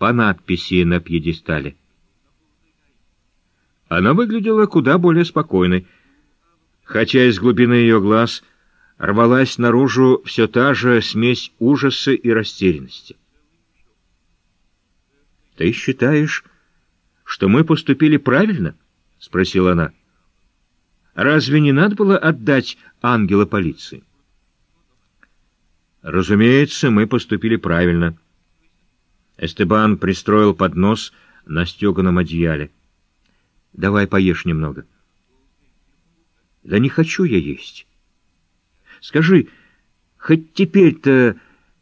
по надписи на пьедестале. Она выглядела куда более спокойной, хотя из глубины ее глаз рвалась наружу все та же смесь ужаса и растерянности. «Ты считаешь, что мы поступили правильно?» — спросила она. «Разве не надо было отдать ангела полиции?» «Разумеется, мы поступили правильно». Эстебан пристроил поднос на стеганом одеяле. «Давай поешь немного». «Да не хочу я есть. Скажи, хоть теперь-то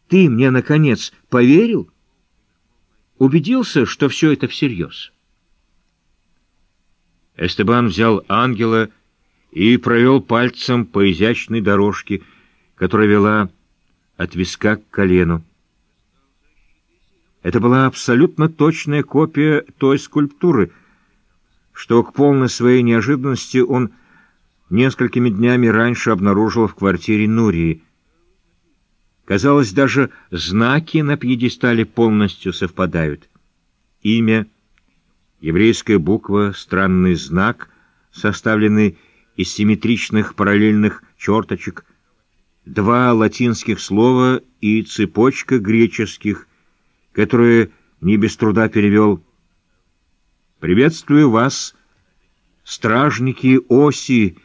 ты мне, наконец, поверил? Убедился, что все это всерьез?» Эстебан взял ангела и провел пальцем по изящной дорожке, которая вела от виска к колену. Это была абсолютно точная копия той скульптуры, что к полной своей неожиданности он несколькими днями раньше обнаружил в квартире Нурии. Казалось, даже знаки на пьедестале полностью совпадают. Имя, еврейская буква, странный знак, составленный из симметричных параллельных черточек, два латинских слова и цепочка греческих, которые не без труда перевел. «Приветствую вас, стражники оси,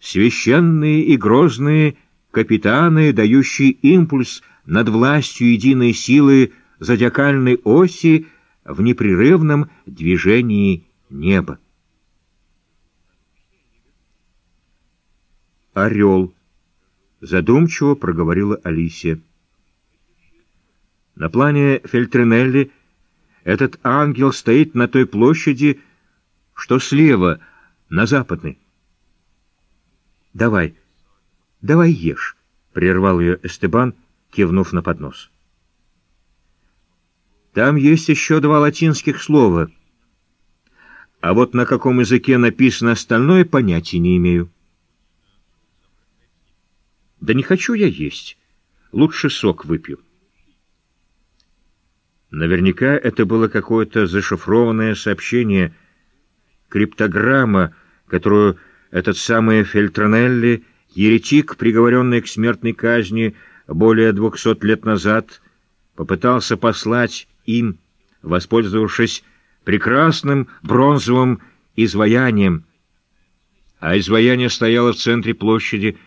священные и грозные капитаны, дающие импульс над властью единой силы зодиакальной оси в непрерывном движении неба». Орел. Задумчиво проговорила Алисия. На плане Фельтринелли этот ангел стоит на той площади, что слева, на западной. «Давай, давай ешь», — прервал ее Эстебан, кивнув на поднос. «Там есть еще два латинских слова, а вот на каком языке написано остальное, понятия не имею». Да не хочу я есть. Лучше сок выпью. Наверняка это было какое-то зашифрованное сообщение, криптограмма, которую этот самый Фельтронелли, еретик, приговоренный к смертной казни более двухсот лет назад, попытался послать им, воспользовавшись прекрасным бронзовым изваянием. А изваяние стояло в центре площади,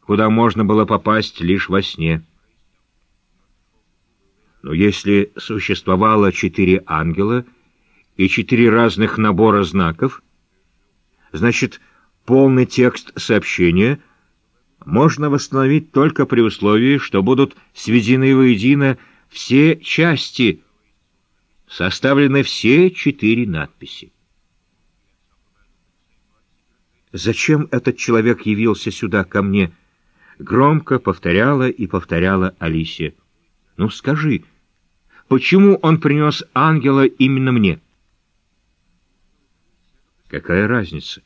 куда можно было попасть лишь во сне. Но если существовало четыре ангела и четыре разных набора знаков, значит, полный текст сообщения можно восстановить только при условии, что будут сведены воедино все части, составлены все четыре надписи. Зачем этот человек явился сюда ко мне, — громко повторяла и повторяла Алисия. «Ну скажи, почему он принес ангела именно мне?» «Какая разница?»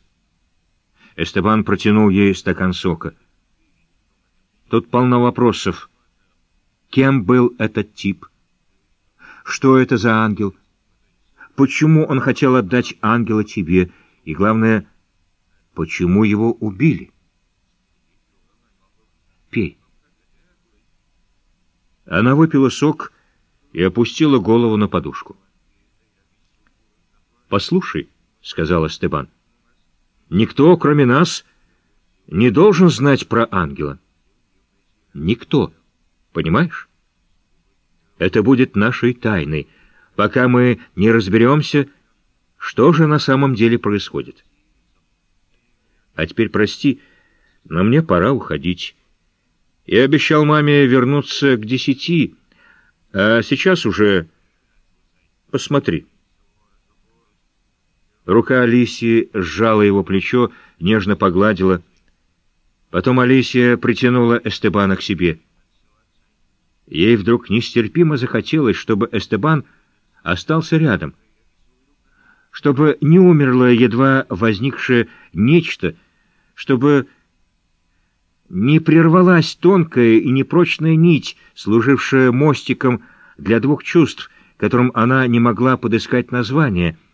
Эстебан протянул ей стакан сока. «Тут полно вопросов. Кем был этот тип? Что это за ангел? Почему он хотел отдать ангела тебе? И, главное, почему его убили?» Пей. Она выпила сок и опустила голову на подушку. «Послушай», — сказал Стебан, — «никто, кроме нас, не должен знать про ангела. Никто, понимаешь? Это будет нашей тайной, пока мы не разберемся, что же на самом деле происходит. А теперь прости, но мне пора уходить». Я обещал маме вернуться к десяти, а сейчас уже... Посмотри. Рука Алисии сжала его плечо, нежно погладила. Потом Алисия притянула Эстебана к себе. Ей вдруг нестерпимо захотелось, чтобы Эстебан остался рядом, чтобы не умерло едва возникшее нечто, чтобы не прервалась тонкая и непрочная нить, служившая мостиком для двух чувств, которым она не могла подыскать название —